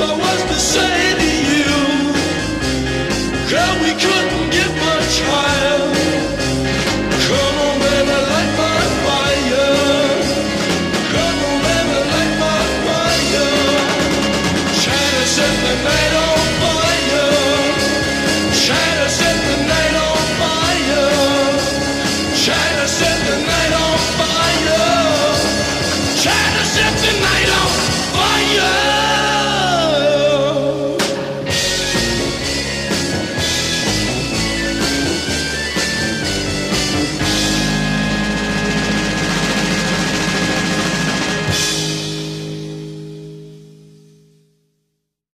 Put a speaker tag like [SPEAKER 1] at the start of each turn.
[SPEAKER 1] I was the same.